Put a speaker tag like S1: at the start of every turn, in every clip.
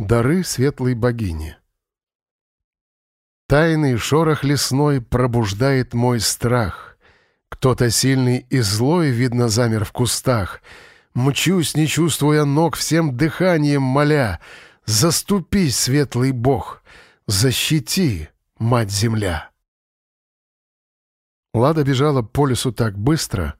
S1: Дары светлой богини. Тайный шорох лесной пробуждает мой страх. Кто-то сильный и злой, видно, замер в кустах. Мчусь, не чувствуя ног, всем дыханием моля. Заступись, светлый бог, защити, мать-земля. Лада бежала по лесу так быстро —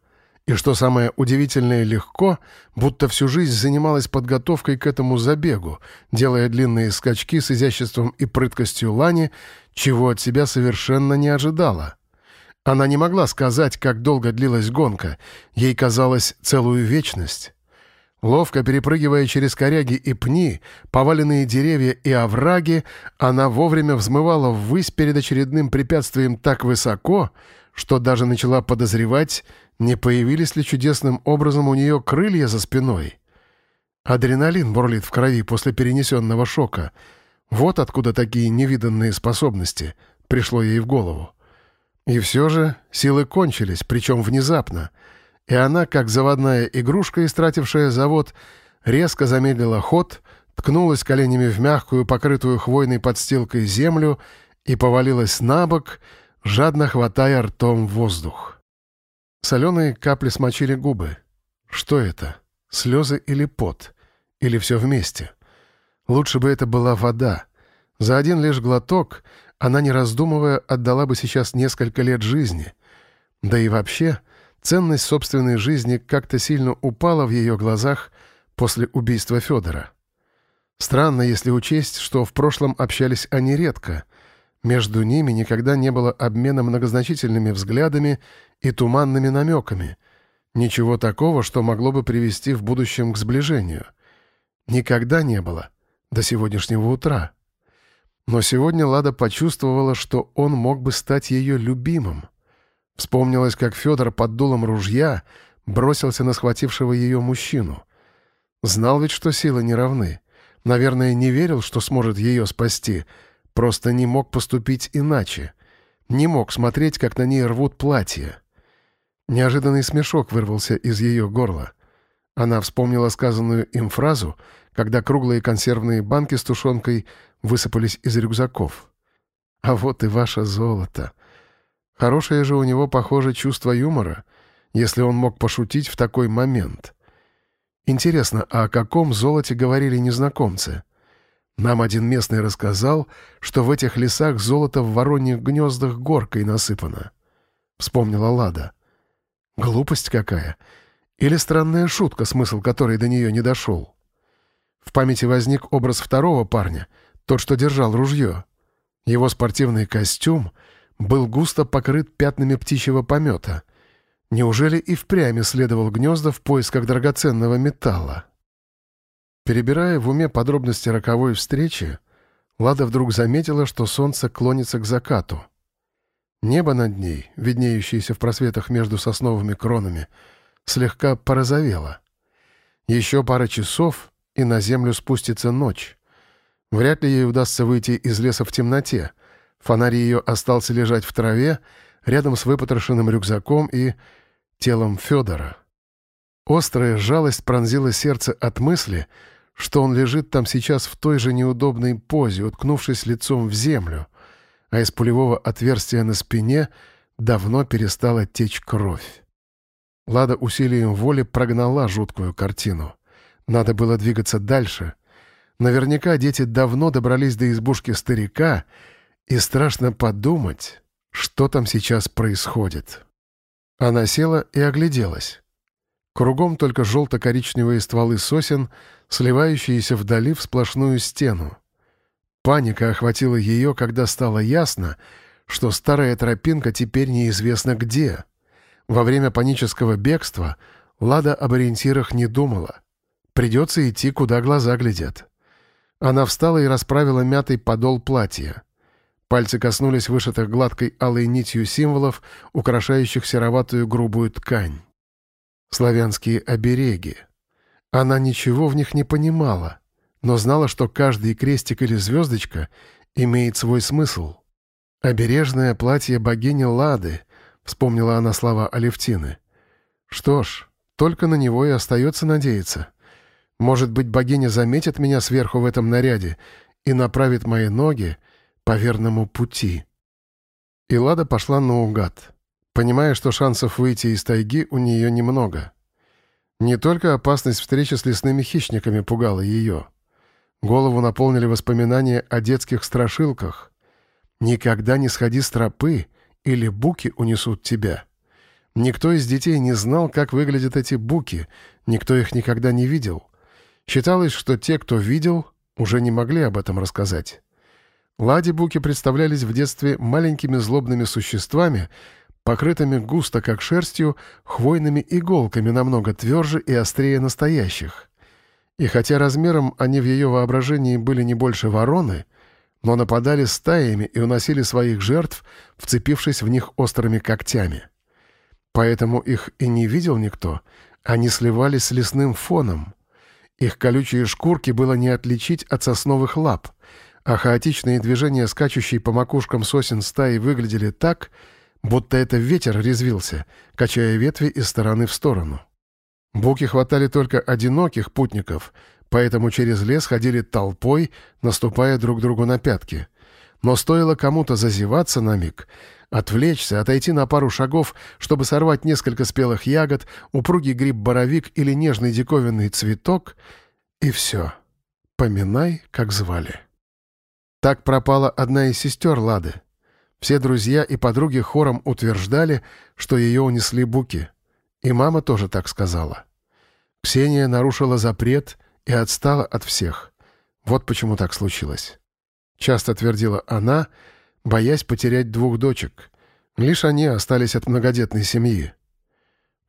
S1: и что самое удивительное, легко, будто всю жизнь занималась подготовкой к этому забегу, делая длинные скачки с изяществом и прыткостью Лани, чего от себя совершенно не ожидала. Она не могла сказать, как долго длилась гонка, ей казалось целую вечность. Ловко перепрыгивая через коряги и пни, поваленные деревья и овраги, она вовремя взмывала ввысь перед очередным препятствием так высоко, что даже начала подозревать, не появились ли чудесным образом у нее крылья за спиной. Адреналин бурлит в крови после перенесенного шока. Вот откуда такие невиданные способности, пришло ей в голову. И все же силы кончились, причем внезапно, и она, как заводная игрушка, истратившая завод, резко замедлила ход, ткнулась коленями в мягкую, покрытую хвойной подстилкой землю и повалилась на бок, жадно хватая ртом воздух. Соленые капли смочили губы. Что это? Слезы или пот? Или все вместе? Лучше бы это была вода. За один лишь глоток она, не раздумывая, отдала бы сейчас несколько лет жизни. Да и вообще, ценность собственной жизни как-то сильно упала в ее глазах после убийства Федора. Странно, если учесть, что в прошлом общались они редко — между ними никогда не было обмена многозначительными взглядами и туманными намеками. Ничего такого, что могло бы привести в будущем к сближению. Никогда не было. До сегодняшнего утра. Но сегодня Лада почувствовала, что он мог бы стать ее любимым. Вспомнилось, как Федор под дулом ружья бросился на схватившего ее мужчину. Знал ведь, что силы не равны. Наверное, не верил, что сможет ее спасти — Просто не мог поступить иначе. Не мог смотреть, как на ней рвут платье. Неожиданный смешок вырвался из ее горла. Она вспомнила сказанную им фразу, когда круглые консервные банки с тушенкой высыпались из рюкзаков. «А вот и ваше золото!» Хорошее же у него, похоже, чувство юмора, если он мог пошутить в такой момент. Интересно, а о каком золоте говорили незнакомцы? Нам один местный рассказал, что в этих лесах золото в вороньих гнездах горкой насыпано. Вспомнила Лада. Глупость какая. Или странная шутка, смысл которой до нее не дошел. В памяти возник образ второго парня, тот, что держал ружье. Его спортивный костюм был густо покрыт пятнами птичьего помета. Неужели и впрямь исследовал гнезда в поисках драгоценного металла? Перебирая в уме подробности роковой встречи, Лада вдруг заметила, что солнце клонится к закату. Небо над ней, виднеющееся в просветах между сосновыми кронами, слегка порозовело. Еще пара часов, и на землю спустится ночь. Вряд ли ей удастся выйти из леса в темноте. Фонарь ее остался лежать в траве, рядом с выпотрошенным рюкзаком и телом Федора. Острая жалость пронзила сердце от мысли — что он лежит там сейчас в той же неудобной позе, уткнувшись лицом в землю, а из пулевого отверстия на спине давно перестала течь кровь. Лада усилием воли прогнала жуткую картину. Надо было двигаться дальше. Наверняка дети давно добрались до избушки старика, и страшно подумать, что там сейчас происходит. Она села и огляделась. Кругом только желто-коричневые стволы сосен, сливающиеся вдали в сплошную стену. Паника охватила ее, когда стало ясно, что старая тропинка теперь неизвестно где. Во время панического бегства Лада об ориентирах не думала. Придется идти, куда глаза глядят. Она встала и расправила мятый подол платья. Пальцы коснулись вышитых гладкой алой нитью символов, украшающих сероватую грубую ткань славянские обереги. Она ничего в них не понимала, но знала, что каждый крестик или звездочка имеет свой смысл. «Обережное платье богини Лады», — вспомнила она слова Алевтины. «Что ж, только на него и остается надеяться. Может быть, богиня заметит меня сверху в этом наряде и направит мои ноги по верному пути. И Лада пошла наугад, понимая, что шансов выйти из тайги у нее немного. Не только опасность встречи с лесными хищниками пугала ее. Голову наполнили воспоминания о детских страшилках. «Никогда не сходи с тропы, или буки унесут тебя». Никто из детей не знал, как выглядят эти буки, никто их никогда не видел. Считалось, что те, кто видел, уже не могли об этом рассказать. Лади-буки представлялись в детстве маленькими злобными существами, покрытыми густо, как шерстью, хвойными иголками намного тверже и острее настоящих. И хотя размером они в ее воображении были не больше вороны, но нападали стаями и уносили своих жертв, вцепившись в них острыми когтями. Поэтому их и не видел никто, они сливались с лесным фоном. Их колючие шкурки было не отличить от сосновых лап, а хаотичные движения, скачущие по макушкам сосен стаи, выглядели так, будто это ветер резвился, качая ветви из стороны в сторону. Буки хватали только одиноких путников, поэтому через лес ходили толпой, наступая друг другу на пятки. Но стоило кому-то зазеваться на миг, отвлечься, отойти на пару шагов, чтобы сорвать несколько спелых ягод, упругий гриб-боровик или нежный диковинный цветок, и все. Поминай, как звали. Так пропала одна из сестер Лады. Все друзья и подруги хором утверждали, что ее унесли буки — и мама тоже так сказала. Ксения нарушила запрет и отстала от всех. Вот почему так случилось. Часто твердила она, боясь потерять двух дочек. Лишь они остались от многодетной семьи.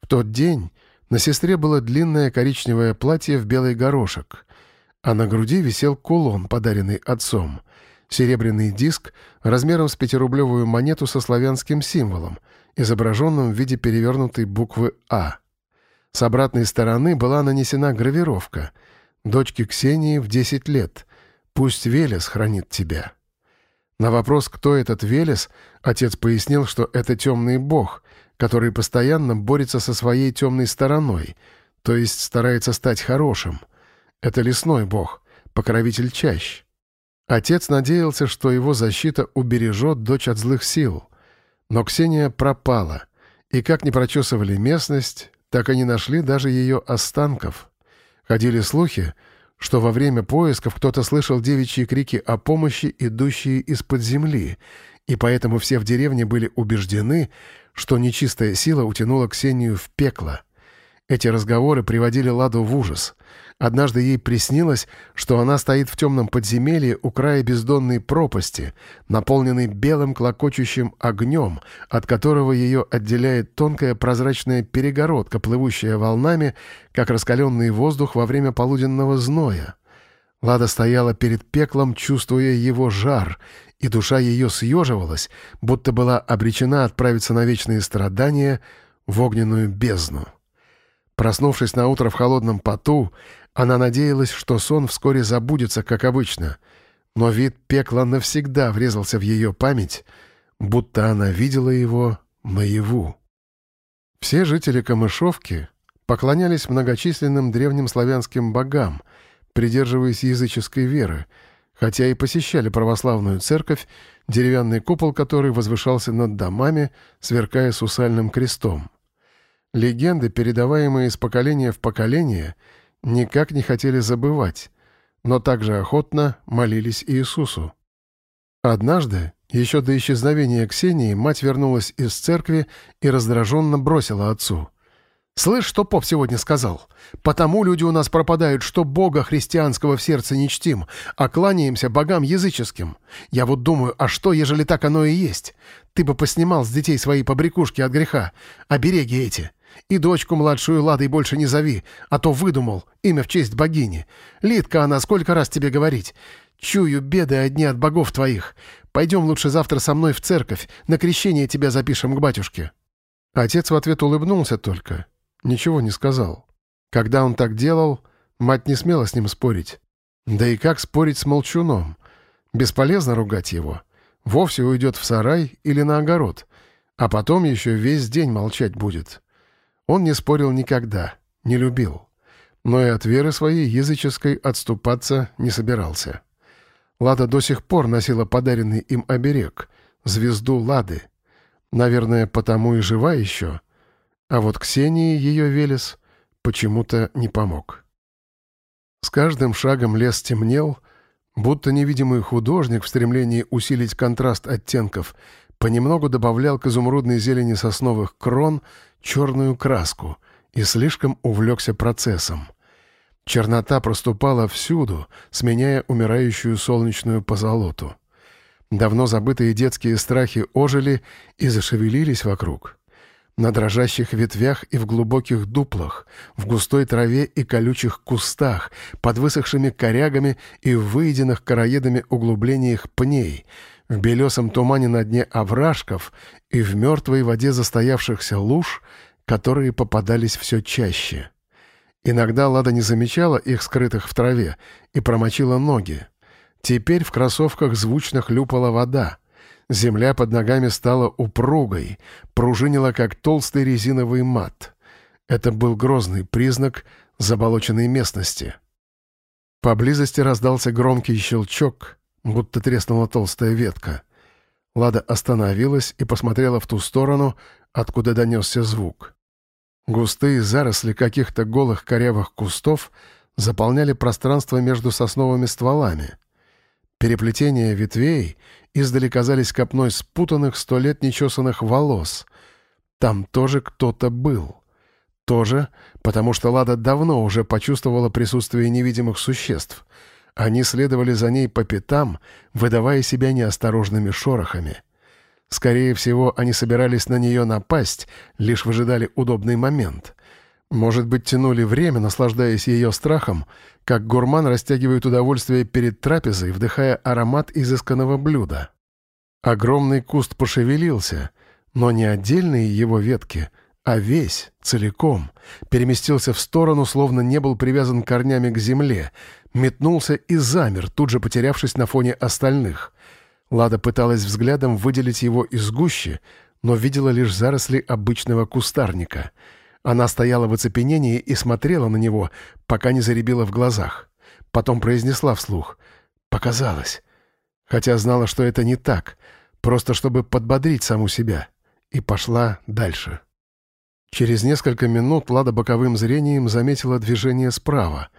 S1: В тот день на сестре было длинное коричневое платье в белый горошек, а на груди висел кулон, подаренный отцом, серебряный диск размером с пятирублевую монету со славянским символом — изображенном в виде перевернутой буквы «А». С обратной стороны была нанесена гравировка «Дочке Ксении в 10 лет. Пусть Велес хранит тебя». На вопрос, кто этот Велес, отец пояснил, что это темный бог, который постоянно борется со своей темной стороной, то есть старается стать хорошим. Это лесной бог, покровитель чащ. Отец надеялся, что его защита убережет дочь от злых сил — но Ксения пропала, и как ни прочесывали местность, так и не нашли даже ее останков. Ходили слухи, что во время поисков кто-то слышал девичьи крики о помощи, идущие из-под земли, и поэтому все в деревне были убеждены, что нечистая сила утянула Ксению в пекло. Эти разговоры приводили Ладу в ужас. Однажды ей приснилось, что она стоит в темном подземелье у края бездонной пропасти, наполненной белым клокочущим огнем, от которого ее отделяет тонкая прозрачная перегородка, плывущая волнами, как раскаленный воздух во время полуденного зноя. Лада стояла перед пеклом, чувствуя его жар, и душа ее съеживалась, будто была обречена отправиться на вечные страдания в огненную бездну. Проснувшись на утро в холодном поту, она надеялась, что сон вскоре забудется, как обычно, но вид пекла навсегда врезался в ее память, будто она видела его наяву. Все жители Камышовки поклонялись многочисленным древним славянским богам, придерживаясь языческой веры, хотя и посещали православную церковь, деревянный купол которой возвышался над домами, сверкая сусальным крестом. Легенды, передаваемые из поколения в поколение — никак не хотели забывать, но также охотно молились Иисусу. Однажды, еще до исчезновения Ксении, мать вернулась из церкви и раздраженно бросила отцу. «Слышь, что поп сегодня сказал? Потому люди у нас пропадают, что Бога христианского в сердце не чтим, а кланяемся богам языческим. Я вот думаю, а что, ежели так оно и есть? Ты бы поснимал с детей свои побрякушки от греха, обереги эти. И дочку младшую Ладой больше не зови, а то выдумал имя в честь богини. Лидка она, сколько раз тебе говорить? Чую беды одни от богов твоих. Пойдем лучше завтра со мной в церковь, на крещение тебя запишем к батюшке». Отец в ответ улыбнулся только, ничего не сказал. Когда он так делал, мать не смела с ним спорить. Да и как спорить с молчуном? Бесполезно ругать его. Вовсе уйдет в сарай или на огород, а потом еще весь день молчать будет. Он не спорил никогда, не любил. но и от веры своей языческой отступаться не собирался. Лада до сих пор носила подаренный им оберег — звезду Лады. Наверное, потому и жива еще. А вот Ксении ее Велес почему-то не помог. С каждым шагом лес темнел, будто невидимый художник в стремлении усилить контраст оттенков понемногу добавлял к изумрудной зелени сосновых крон черную краску и слишком увлекся процессом. Чернота проступала всюду, сменяя умирающую солнечную позолоту. Давно забытые детские страхи ожили и зашевелились вокруг. На дрожащих ветвях и в глубоких дуплах, в густой траве и колючих кустах, под высохшими корягами и в выеденных короедами углублениях пней, в белесом тумане на дне овражков и в мертвой воде застоявшихся луж, которые попадались все чаще. Иногда Лада не замечала их скрытых в траве и промочила ноги. Теперь в кроссовках звучно хлюпала вода. Земля под ногами стала упругой, пружинила, как толстый резиновый мат. Это был грозный признак заболоченной местности. Поблизости раздался громкий щелчок, будто треснула толстая ветка. Лада остановилась и посмотрела в ту сторону, откуда донесся звук. Густые заросли каких-то голых корявых кустов заполняли пространство между сосновыми стволами. Переплетения ветвей издали казались копной спутанных сто лет нечесанных волос. Там тоже кто-то был. Тоже, потому что Лада давно уже почувствовала присутствие невидимых существ. Они следовали за ней по пятам, выдавая себя неосторожными шорохами — Скорее всего, они собирались на нее напасть, лишь выжидали удобный момент. Может быть, тянули время, наслаждаясь ее страхом, как гурман растягивает удовольствие перед трапезой, вдыхая аромат изысканного блюда. Огромный куст пошевелился, но не отдельные его ветки, а весь, целиком, переместился в сторону, словно не был привязан корнями к земле, метнулся и замер, тут же потерявшись на фоне остальных — Лада пыталась взглядом выделить его из гущи, но видела лишь заросли обычного кустарника. Она стояла в оцепенении и смотрела на него, пока не заребила в глазах. Потом произнесла вслух. «Показалось». Хотя знала, что это не так, просто чтобы подбодрить саму себя. И пошла дальше. Через несколько минут Лада боковым зрением заметила движение справа.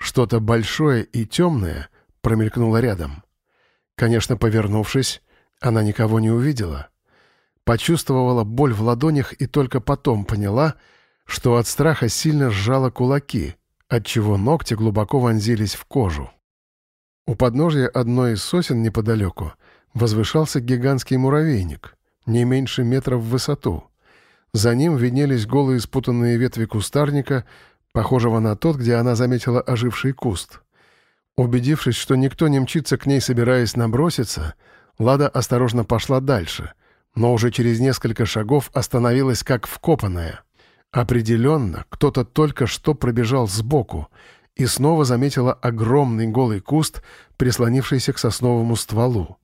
S1: Что-то большое и темное промелькнуло рядом. Конечно, повернувшись, она никого не увидела. Почувствовала боль в ладонях и только потом поняла, что от страха сильно сжала кулаки, отчего ногти глубоко вонзились в кожу. У подножья одной из сосен неподалеку возвышался гигантский муравейник, не меньше метра в высоту. За ним виднелись голые спутанные ветви кустарника, похожего на тот, где она заметила оживший куст. Убедившись, что никто не мчится к ней, собираясь наброситься, Лада осторожно пошла дальше, но уже через несколько шагов остановилась как вкопанная. Определенно, кто-то только что пробежал сбоку и снова заметила огромный голый куст, прислонившийся к сосновому стволу.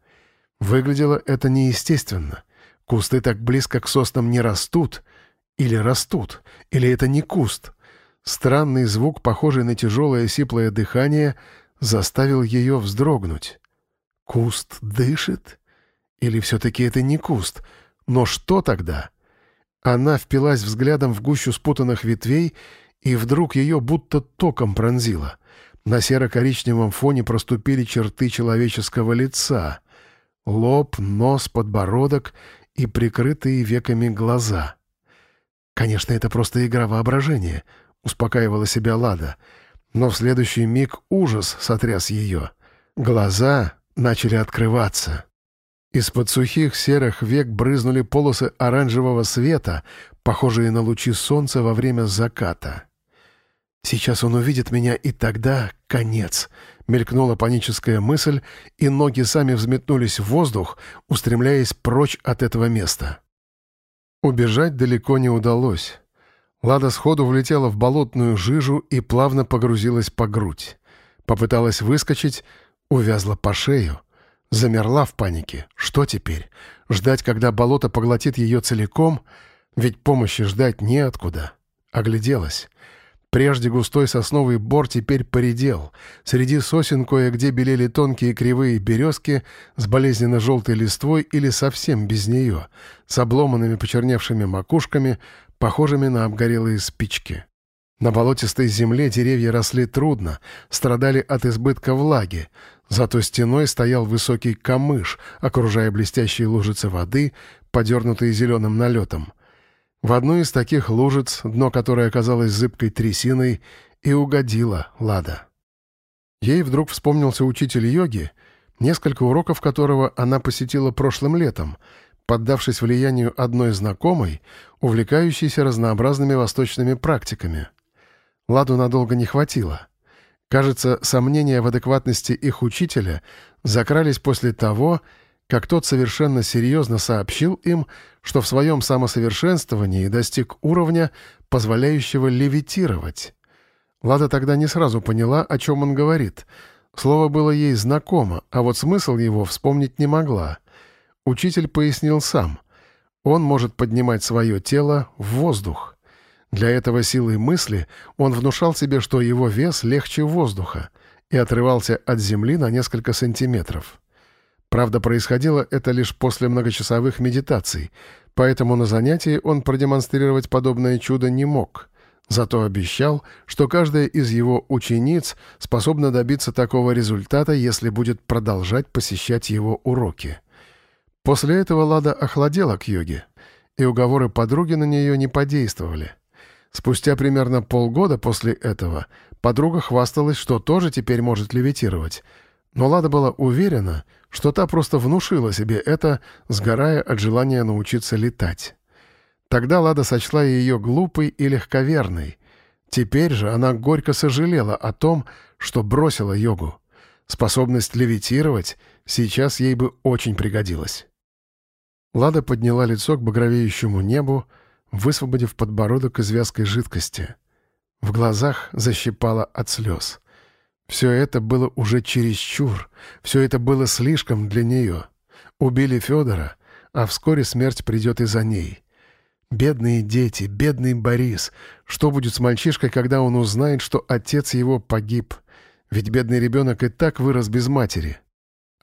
S1: Выглядело это неестественно. Кусты так близко к соснам не растут. Или растут, или это не куст. Странный звук, похожий на тяжелое сиплое дыхание — заставил ее вздрогнуть. Куст дышит? Или все-таки это не куст? Но что тогда? Она впилась взглядом в гущу спутанных ветвей, и вдруг ее будто током пронзило. На серо-коричневом фоне проступили черты человеческого лица. Лоб, нос, подбородок и прикрытые веками глаза. «Конечно, это просто игра воображения», — успокаивала себя Лада — но в следующий миг ужас сотряс ее. Глаза начали открываться. Из-под сухих серых век брызнули полосы оранжевого света, похожие на лучи солнца во время заката. «Сейчас он увидит меня, и тогда конец», — мелькнула паническая мысль, и ноги сами взметнулись в воздух, устремляясь прочь от этого места. Убежать далеко не удалось. Лада сходу влетела в болотную жижу и плавно погрузилась по грудь. Попыталась выскочить, увязла по шею. Замерла в панике. Что теперь? Ждать, когда болото поглотит ее целиком? Ведь помощи ждать неоткуда. Огляделась. Прежде густой сосновый бор теперь поредел. Среди сосен кое-где белели тонкие кривые березки с болезненно желтой листвой или совсем без нее, с обломанными почерневшими макушками, похожими на обгорелые спички. На болотистой земле деревья росли трудно, страдали от избытка влаги, зато стеной стоял высокий камыш, окружая блестящие лужицы воды, подернутые зеленым налетом. В одну из таких лужиц, дно которой оказалось зыбкой трясиной, и угодила Лада. Ей вдруг вспомнился учитель йоги, несколько уроков которого она посетила прошлым летом, поддавшись влиянию одной знакомой, увлекающейся разнообразными восточными практиками. Ладу надолго не хватило. Кажется, сомнения в адекватности их учителя закрались после того, как тот совершенно серьезно сообщил им, что в своем самосовершенствовании достиг уровня, позволяющего левитировать. Лада тогда не сразу поняла, о чем он говорит. Слово было ей знакомо, а вот смысл его вспомнить не могла. Учитель пояснил сам. Он может поднимать свое тело в воздух. Для этого силой мысли он внушал себе, что его вес легче воздуха, и отрывался от земли на несколько сантиметров. Правда, происходило это лишь после многочасовых медитаций, поэтому на занятии он продемонстрировать подобное чудо не мог. Зато обещал, что каждая из его учениц способна добиться такого результата, если будет продолжать посещать его уроки. После этого Лада охладела к йоге, и уговоры подруги на нее не подействовали. Спустя примерно полгода после этого подруга хвасталась, что тоже теперь может левитировать — но Лада была уверена, что та просто внушила себе это, сгорая от желания научиться летать. Тогда Лада сочла ее глупой и легковерной. Теперь же она горько сожалела о том, что бросила йогу. Способность левитировать сейчас ей бы очень пригодилась. Лада подняла лицо к багровеющему небу, высвободив подбородок из вязкой жидкости. В глазах защипала от слез. Все это было уже чересчур, все это было слишком для нее. Убили Федора, а вскоре смерть придет и за ней. Бедные дети, бедный Борис. Что будет с мальчишкой, когда он узнает, что отец его погиб? Ведь бедный ребенок и так вырос без матери.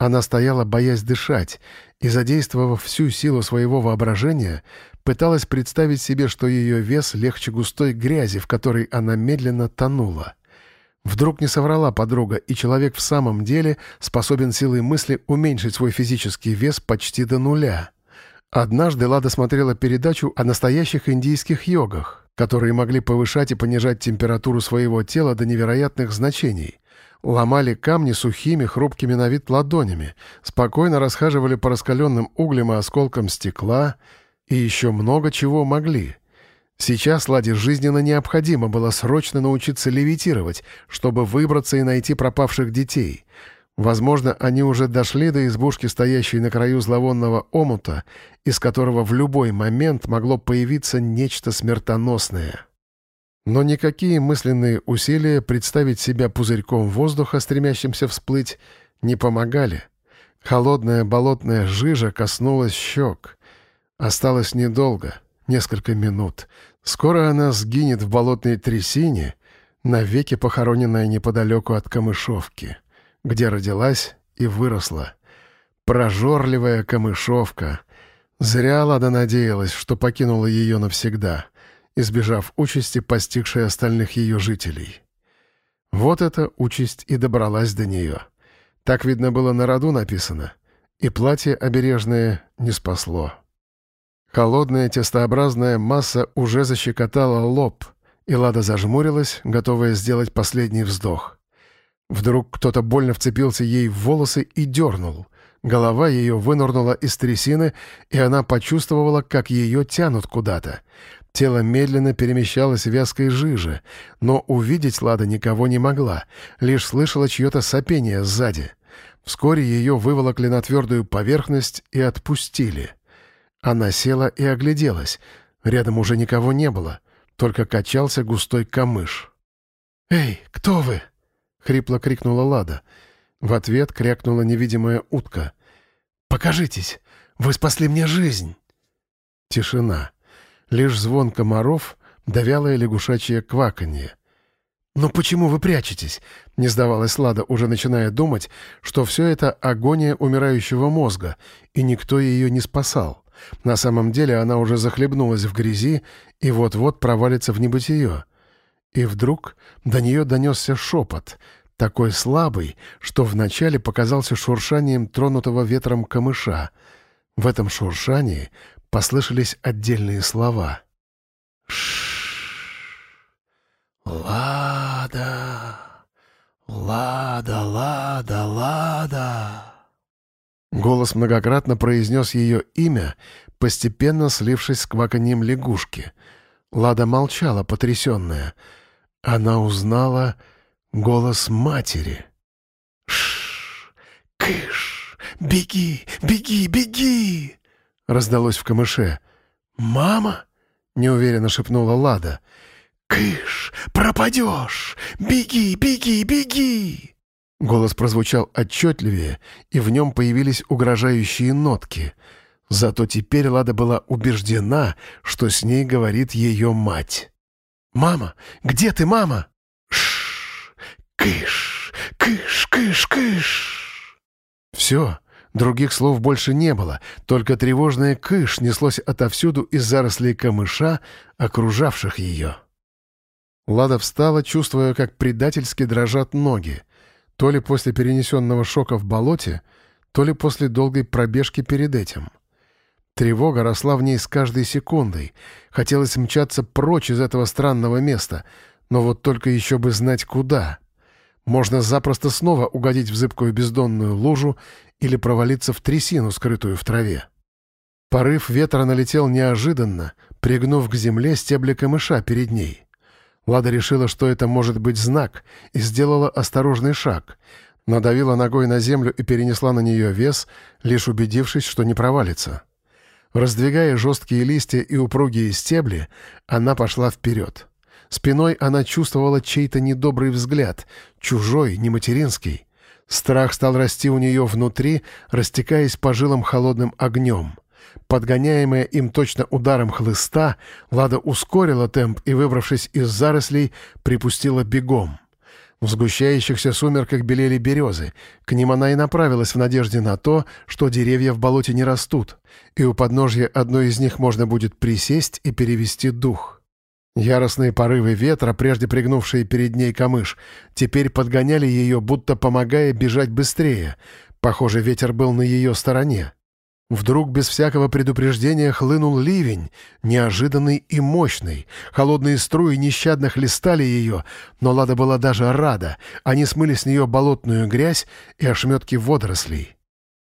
S1: Она стояла, боясь дышать, и, задействовав всю силу своего воображения, пыталась представить себе, что ее вес легче густой грязи, в которой она медленно тонула. Вдруг не соврала подруга, и человек в самом деле способен силой мысли уменьшить свой физический вес почти до нуля. Однажды Лада смотрела передачу о настоящих индийских йогах, которые могли повышать и понижать температуру своего тела до невероятных значений. Ломали камни сухими, хрупкими на вид ладонями, спокойно расхаживали по раскаленным углям и осколкам стекла и еще много чего могли — Сейчас Ладе жизненно необходимо было срочно научиться левитировать, чтобы выбраться и найти пропавших детей. Возможно, они уже дошли до избушки, стоящей на краю зловонного омута, из которого в любой момент могло появиться нечто смертоносное. Но никакие мысленные усилия представить себя пузырьком воздуха, стремящимся всплыть, не помогали. Холодная болотная жижа коснулась щек. Осталось недолго — несколько минут. Скоро она сгинет в болотной трясине, навеки похороненная неподалеку от Камышовки, где родилась и выросла. Прожорливая Камышовка. Зря Лада надеялась, что покинула ее навсегда, избежав участи, постигшей остальных ее жителей. Вот эта участь и добралась до нее. Так, видно, было на роду написано, и платье обережное не спасло. Холодная тестообразная масса уже защекотала лоб, и Лада зажмурилась, готовая сделать последний вздох. Вдруг кто-то больно вцепился ей в волосы и дернул. Голова ее вынырнула из трясины, и она почувствовала, как ее тянут куда-то. Тело медленно перемещалось в вязкой жиже, но увидеть Лада никого не могла, лишь слышала чье-то сопение сзади. Вскоре ее выволокли на твердую поверхность и отпустили — она села и огляделась. Рядом уже никого не было, только качался густой камыш. «Эй, кто вы?» — хрипло крикнула Лада. В ответ крякнула невидимая утка. «Покажитесь! Вы спасли мне жизнь!» Тишина. Лишь звон комаров да вялое лягушачье кваканье. «Но почему вы прячетесь?» — не сдавалась Лада, уже начиная думать, что все это агония умирающего мозга, и никто ее не спасал. На самом деле она уже захлебнулась в грязи и вот-вот провалится в небытие. И вдруг до нее донесся шепот, такой слабый, что вначале показался шуршанием тронутого ветром камыша. В этом шуршании послышались отдельные слова. «Лада, Лада, Лада, Лада». Голос многократно произнес ее имя, постепенно слившись с кваканьем лягушки. Лада молчала, потрясенная. Она узнала голос матери. «Шш! Кыш! Беги! Беги! Беги!» Раздалось в камыше. «Мама?» — неуверенно шепнула Лада. «Кыш! Пропадешь! Беги! Беги! Беги!» Голос прозвучал отчетливее, и в нем появились угрожающие нотки. Зато теперь Лада была убеждена, что с ней говорит ее мать. «Мама! Где ты, мама?» «Шш! Кыш! Кыш! Кыш! Кыш!» Все, других слов больше не было, только тревожное «кыш» неслось отовсюду из зарослей камыша, окружавших ее. Лада встала, чувствуя, как предательски дрожат ноги то ли после перенесенного шока в болоте, то ли после долгой пробежки перед этим. Тревога росла в ней с каждой секундой. Хотелось мчаться прочь из этого странного места, но вот только еще бы знать куда. Можно запросто снова угодить в зыбкую бездонную лужу или провалиться в трясину, скрытую в траве. Порыв ветра налетел неожиданно, пригнув к земле стебли камыша перед ней. Лада решила, что это может быть знак, и сделала осторожный шаг. Надавила ногой на землю и перенесла на нее вес, лишь убедившись, что не провалится. Раздвигая жесткие листья и упругие стебли, она пошла вперед. Спиной она чувствовала чей-то недобрый взгляд, чужой, не материнский. Страх стал расти у нее внутри, растекаясь по жилам холодным огнем. Подгоняемая им точно ударом хлыста, Лада ускорила темп и, выбравшись из зарослей, припустила бегом. В сгущающихся сумерках белели березы. К ним она и направилась в надежде на то, что деревья в болоте не растут, и у подножья одной из них можно будет присесть и перевести дух. Яростные порывы ветра, прежде пригнувшие перед ней камыш, теперь подгоняли ее, будто помогая бежать быстрее. Похоже, ветер был на ее стороне. Вдруг без всякого предупреждения хлынул ливень, неожиданный и мощный. Холодные струи нещадно хлестали ее, но Лада была даже рада. Они смыли с нее болотную грязь и ошметки водорослей.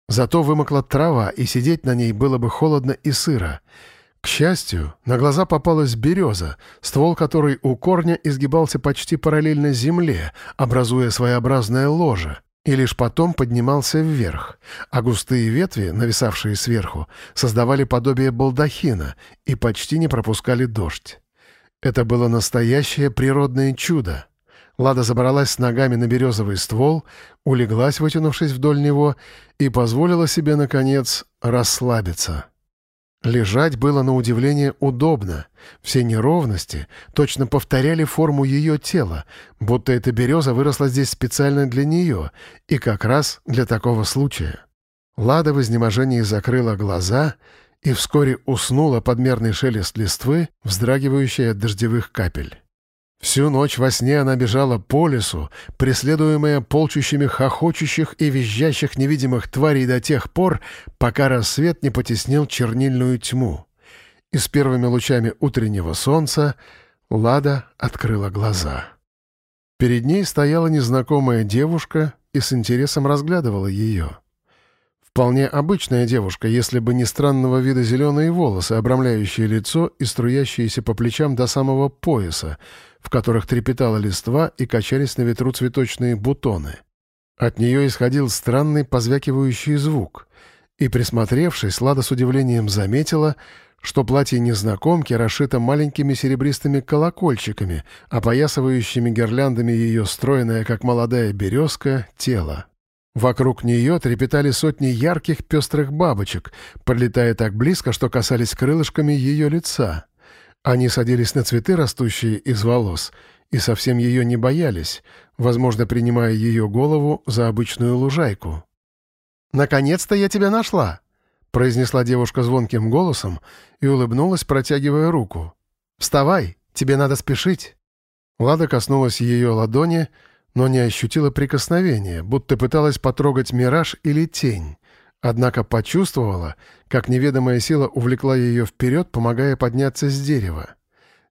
S1: Зато вымокла трава, и сидеть на ней было бы холодно и сыро. К счастью, на глаза попалась береза, ствол которой у корня изгибался почти параллельно земле, образуя своеобразное ложе и лишь потом поднимался вверх, а густые ветви, нависавшие сверху, создавали подобие балдахина и почти не пропускали дождь. Это было настоящее природное чудо. Лада забралась с ногами на березовый ствол, улеглась, вытянувшись вдоль него, и позволила себе, наконец, расслабиться. Лежать было на удивление удобно. Все неровности точно повторяли форму ее тела, будто эта береза выросла здесь специально для нее и как раз для такого случая. Лада в изнеможении закрыла глаза и вскоре уснула под мерный шелест листвы, вздрагивающей от дождевых капель. Всю ночь во сне она бежала по лесу, преследуемая полчищами хохочущих и визжащих невидимых тварей до тех пор, пока рассвет не потеснил чернильную тьму. И с первыми лучами утреннего солнца Лада открыла глаза. Перед ней стояла незнакомая девушка и с интересом разглядывала ее. Вполне обычная девушка, если бы не странного вида зеленые волосы, обрамляющие лицо и струящиеся по плечам до самого пояса — в которых трепетала листва и качались на ветру цветочные бутоны. От нее исходил странный позвякивающий звук, и, присмотревшись, Лада с удивлением заметила, что платье незнакомки расшито маленькими серебристыми колокольчиками, опоясывающими гирляндами ее стройное, как молодая березка, тело. Вокруг нее трепетали сотни ярких пестрых бабочек, подлетая так близко, что касались крылышками ее лица — они садились на цветы, растущие из волос, и совсем ее не боялись, возможно, принимая ее голову за обычную лужайку. «Наконец-то я тебя нашла!» — произнесла девушка звонким голосом и улыбнулась, протягивая руку. «Вставай, тебе надо спешить!» Лада коснулась ее ладони, но не ощутила прикосновения, будто пыталась потрогать мираж или тень. Однако почувствовала, как неведомая сила увлекла ее вперед, помогая подняться с дерева.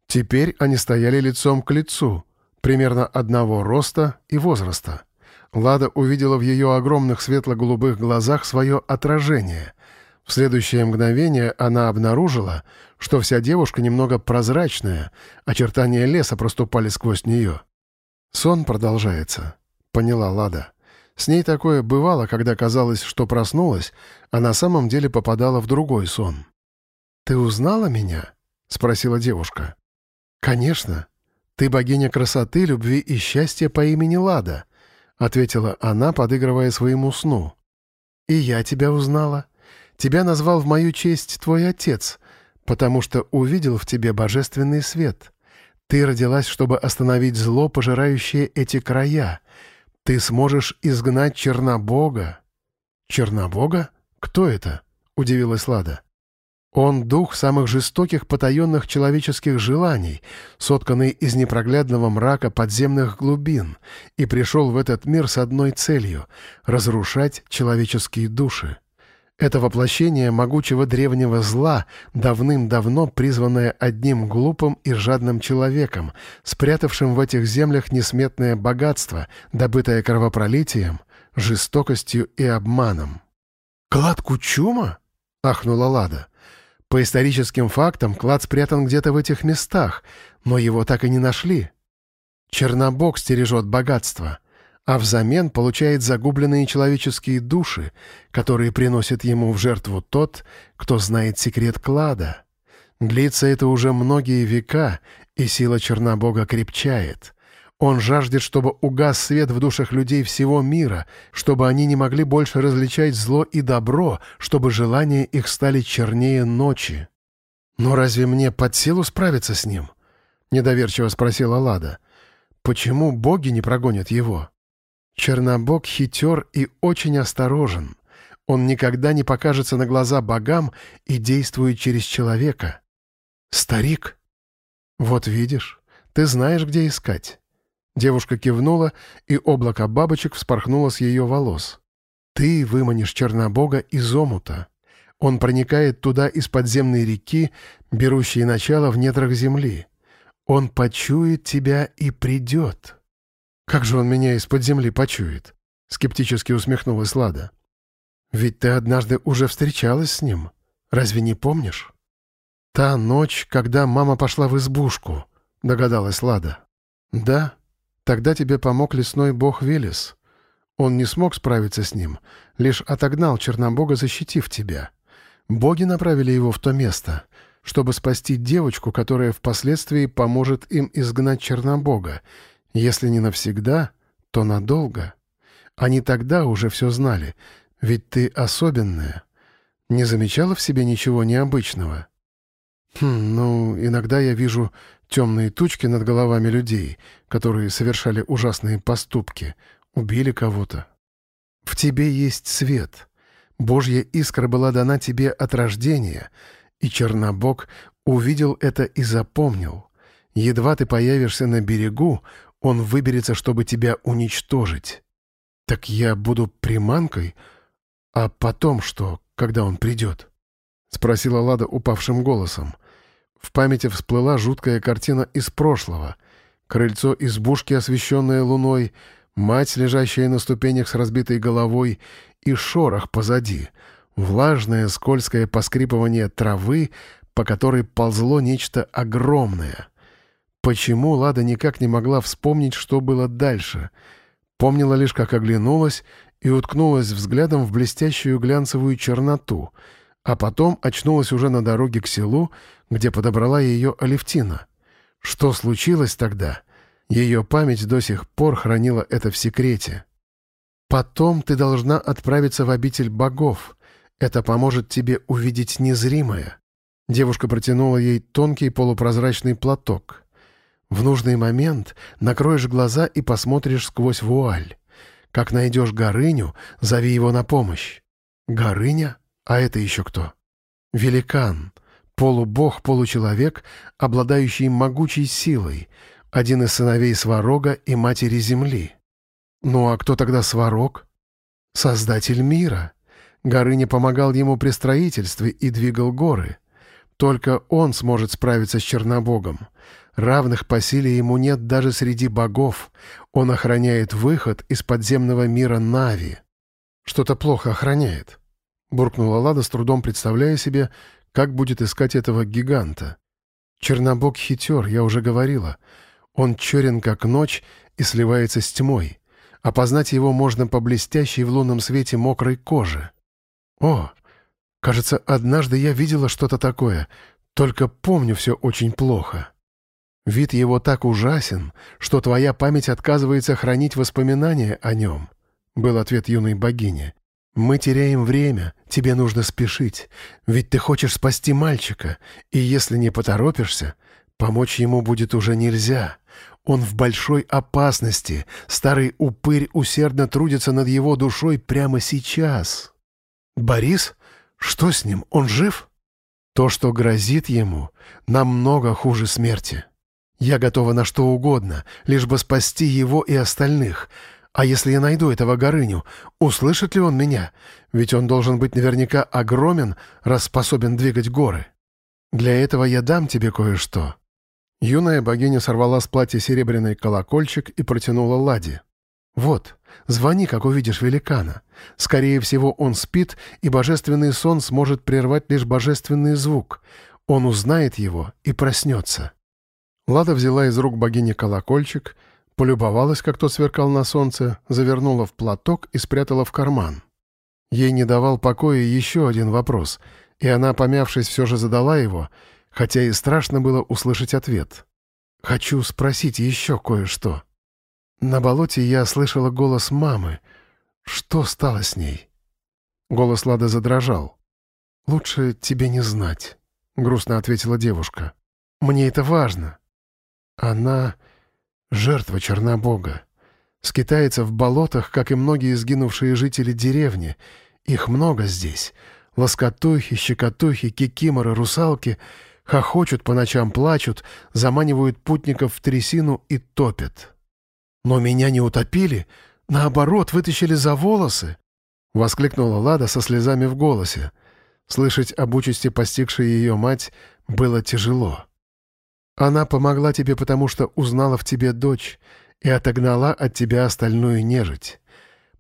S1: Теперь они стояли лицом к лицу, примерно одного роста и возраста. Лада увидела в ее огромных светло-голубых глазах свое отражение. В следующее мгновение она обнаружила, что вся девушка немного прозрачная, очертания леса проступали сквозь нее. «Сон продолжается», — поняла Лада. С ней такое бывало, когда казалось, что проснулась, а на самом деле попадала в другой сон. «Ты узнала меня?» — спросила девушка. «Конечно. Ты богиня красоты, любви и счастья по имени Лада», — ответила она, подыгрывая своему сну. «И я тебя узнала. Тебя назвал в мою честь твой отец, потому что увидел в тебе божественный свет. Ты родилась, чтобы остановить зло, пожирающее эти края. Ты сможешь изгнать Чернобога». «Чернобога? Кто это?» — удивилась Лада. Он — дух самых жестоких потаенных человеческих желаний, сотканный из непроглядного мрака подземных глубин, и пришел в этот мир с одной целью — разрушать человеческие души. Это воплощение могучего древнего зла, давным-давно призванное одним глупым и жадным человеком, спрятавшим в этих землях несметное богатство, добытое кровопролитием, жестокостью и обманом. «Клад Кучума?» — ахнула Лада. По историческим фактам, клад спрятан где-то в этих местах, но его так и не нашли. Чернобог стережет богатство, а взамен получает загубленные человеческие души, которые приносит ему в жертву тот, кто знает секрет клада. Длится это уже многие века, и сила Чернобога крепчает — он жаждет, чтобы угас свет в душах людей всего мира, чтобы они не могли больше различать зло и добро, чтобы желания их стали чернее ночи. «Но разве мне под силу справиться с ним?» — недоверчиво спросила Лада. «Почему боги не прогонят его?» Чернобог хитер и очень осторожен. Он никогда не покажется на глаза богам и действует через человека. «Старик?» «Вот видишь, ты знаешь, где искать». Девушка кивнула, и облако бабочек вспорхнуло с ее волос. «Ты выманишь Чернобога из омута. Он проникает туда из подземной реки, берущей начало в недрах земли. Он почует тебя и придет». «Как же он меня из-под земли почует?» — скептически усмехнулась Лада. «Ведь ты однажды уже встречалась с ним. Разве не помнишь?» «Та ночь, когда мама пошла в избушку», — догадалась Лада. «Да, Тогда тебе помог лесной бог Велес. Он не смог справиться с ним, лишь отогнал Чернобога, защитив тебя. Боги направили его в то место, чтобы спасти девочку, которая впоследствии поможет им изгнать Чернобога. Если не навсегда, то надолго. Они тогда уже все знали, ведь ты особенная. Не замечала в себе ничего необычного? Хм, ну, иногда я вижу темные тучки над головами людей, которые совершали ужасные поступки, убили кого-то. В тебе есть свет. Божья искра была дана тебе от рождения, и Чернобог увидел это и запомнил. Едва ты появишься на берегу, он выберется, чтобы тебя уничтожить. Так я буду приманкой? А потом что, когда он придет?» — спросила Лада упавшим голосом. В памяти всплыла жуткая картина из прошлого. Крыльцо избушки, освещенное луной, мать, лежащая на ступенях с разбитой головой, и шорох позади. Влажное, скользкое поскрипывание травы, по которой ползло нечто огромное. Почему Лада никак не могла вспомнить, что было дальше? Помнила лишь, как оглянулась и уткнулась взглядом в блестящую глянцевую черноту — а потом очнулась уже на дороге к селу, где подобрала ее Алевтина. Что случилось тогда? Ее память до сих пор хранила это в секрете. «Потом ты должна отправиться в обитель богов. Это поможет тебе увидеть незримое». Девушка протянула ей тонкий полупрозрачный платок. В нужный момент накроешь глаза и посмотришь сквозь вуаль. Как найдешь Горыню, зови его на помощь. Горыня? А это еще кто? Великан. Полубог, получеловек, обладающий могучей силой. Один из сыновей Сварога и матери Земли. Ну а кто тогда Сварог? Создатель мира. Горыня помогал ему при строительстве и двигал горы. Только он сможет справиться с Чернобогом. Равных по силе ему нет даже среди богов. Он охраняет выход из подземного мира Нави. Что-то плохо охраняет. Буркнула Лада, с трудом представляя себе, как будет искать этого гиганта. Чернобог хитер, я уже говорила. Он черен, как ночь, и сливается с тьмой. Опознать его можно по блестящей в лунном свете мокрой коже. О, кажется, однажды я видела что-то такое, только помню все очень плохо. Вид его так ужасен, что твоя память отказывается хранить воспоминания о нем, — был ответ юной богини. «Мы теряем время, тебе нужно спешить, ведь ты хочешь спасти мальчика, и если не поторопишься, помочь ему будет уже нельзя. Он в большой опасности, старый упырь усердно трудится над его душой прямо сейчас». «Борис? Что с ним? Он жив?» «То, что грозит ему, намного хуже смерти. Я готова на что угодно, лишь бы спасти его и остальных». А если я найду этого Горыню, услышит ли он меня? Ведь он должен быть наверняка огромен, раз способен двигать горы. Для этого я дам тебе кое-что». Юная богиня сорвала с платья серебряный колокольчик и протянула Ладе. «Вот, звони, как увидишь великана. Скорее всего, он спит, и божественный сон сможет прервать лишь божественный звук. Он узнает его и проснется». Лада взяла из рук богини колокольчик — Полюбовалась, как тот сверкал на солнце, завернула в платок и спрятала в карман. Ей не давал покоя еще один вопрос, и она, помявшись, все же задала его, хотя и страшно было услышать ответ. «Хочу спросить еще кое-что. На болоте я слышала голос мамы. Что стало с ней?» Голос Лады задрожал. «Лучше тебе не знать», — грустно ответила девушка. «Мне это важно». Она Жертва Чернобога. Скитается в болотах, как и многие сгинувшие жители деревни. Их много здесь. Лоскотухи, щекотухи, кикиморы, русалки хохочут по ночам, плачут, заманивают путников в трясину и топят. «Но меня не утопили, наоборот, вытащили за волосы!» — воскликнула Лада со слезами в голосе. Слышать об участи постигшей ее мать было тяжело. Она помогла тебе, потому что узнала в тебе дочь и отогнала от тебя остальную нежить.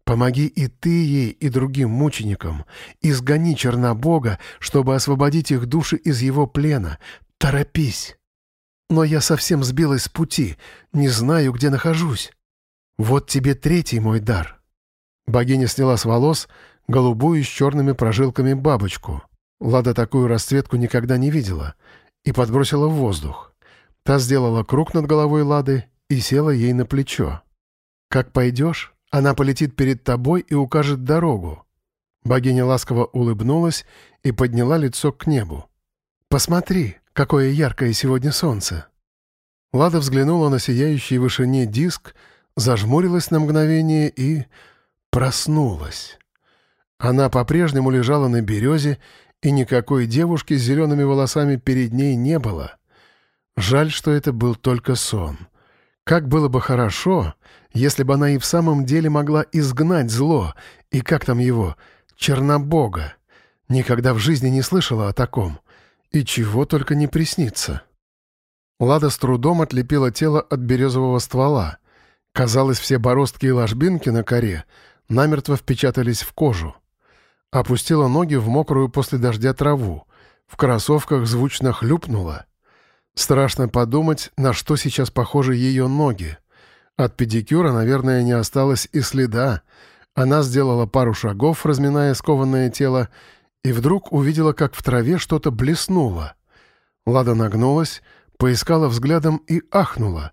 S1: Помоги и ты ей, и другим мученикам. Изгони Чернобога, чтобы освободить их души из его плена. Торопись. Но я совсем сбилась с пути, не знаю, где нахожусь. Вот тебе третий мой дар». Богиня сняла с волос голубую с черными прожилками бабочку. Лада такую расцветку никогда не видела и подбросила в воздух. Та сделала круг над головой Лады и села ей на плечо. «Как пойдешь, она полетит перед тобой и укажет дорогу». Богиня ласково улыбнулась и подняла лицо к небу. «Посмотри, какое яркое сегодня солнце!» Лада взглянула на сияющий в вышине диск, зажмурилась на мгновение и... проснулась. Она по-прежнему лежала на березе, и никакой девушки с зелеными волосами перед ней не было — Жаль, что это был только сон. Как было бы хорошо, если бы она и в самом деле могла изгнать зло, и как там его, Чернобога. Никогда в жизни не слышала о таком. И чего только не приснится. Лада с трудом отлепила тело от березового ствола. Казалось, все бороздки и ложбинки на коре намертво впечатались в кожу. Опустила ноги в мокрую после дождя траву. В кроссовках звучно хлюпнула — Страшно подумать, на что сейчас похожи ее ноги. От педикюра, наверное, не осталось и следа. Она сделала пару шагов, разминая скованное тело, и вдруг увидела, как в траве что-то блеснуло. Лада нагнулась, поискала взглядом и ахнула.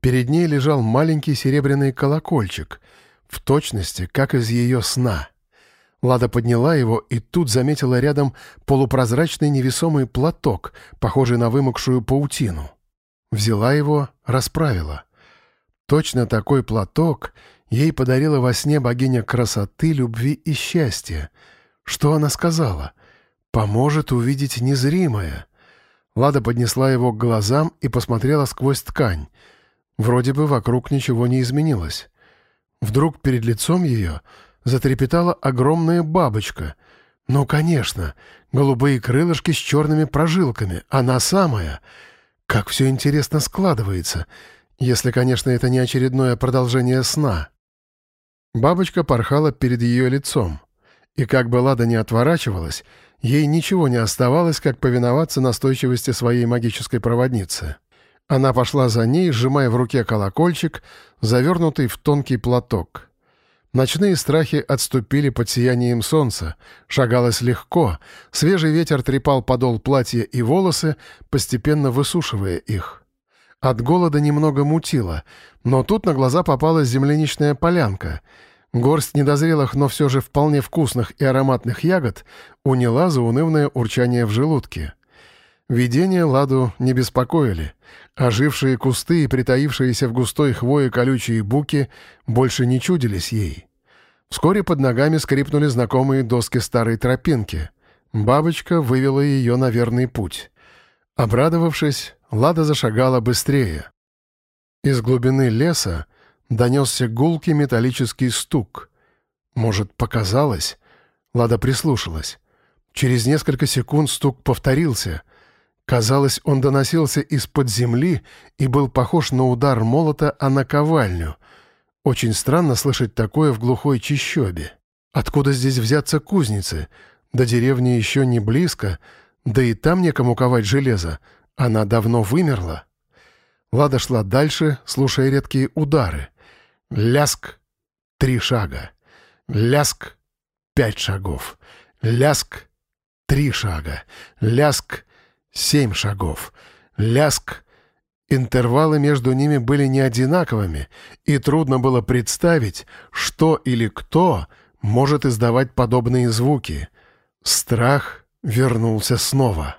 S1: Перед ней лежал маленький серебряный колокольчик, в точности, как из ее сна. Лада подняла его и тут заметила рядом полупрозрачный невесомый платок, похожий на вымокшую паутину. взяла его, расправила. Точно такой платок ей подарила во сне богиня красоты, любви и счастья. Что она сказала? «Поможет увидеть незримое». Лада поднесла его к глазам и посмотрела сквозь ткань. Вроде бы вокруг ничего не изменилось. Вдруг перед лицом ее затрепетала огромная бабочка. Ну, конечно, голубые крылышки с черными прожилками, она самая. Как все интересно складывается, если, конечно, это не очередное продолжение сна. Бабочка порхала перед ее лицом. И как бы Лада не отворачивалась, ей ничего не оставалось, как повиноваться настойчивости своей магической проводницы. Она пошла за ней, сжимая в руке колокольчик, завернутый в тонкий платок. Ночные страхи отступили под сиянием солнца. Шагалось легко, свежий ветер трепал подол платья и волосы, постепенно высушивая их. От голода немного мутило, но тут на глаза попалась земляничная полянка. Горсть недозрелых, но все же вполне вкусных и ароматных ягод уняла заунывное урчание в желудке. Видения Ладу не беспокоили. Ожившие кусты и притаившиеся в густой хвое колючие буки больше не чудились ей. Вскоре под ногами скрипнули знакомые доски старой тропинки. Бабочка вывела ее на верный путь. Обрадовавшись, Лада зашагала быстрее. Из глубины леса донесся гулкий металлический стук. Может, показалось? Лада прислушалась. Через несколько секунд стук повторился — Казалось, он доносился из-под земли и был похож на удар молота о наковальню. Очень странно слышать такое в глухой чищобе. Откуда здесь взяться кузницы? До деревни еще не близко, да и там некому ковать железо. Она давно вымерла. Лада шла дальше, слушая редкие удары. Ляск — три шага. Ляск — пять шагов. Ляск — три шага. Ляск — Семь шагов. Ляск. Интервалы между ними были не одинаковыми, и трудно было представить, что или кто может издавать подобные звуки. Страх вернулся снова.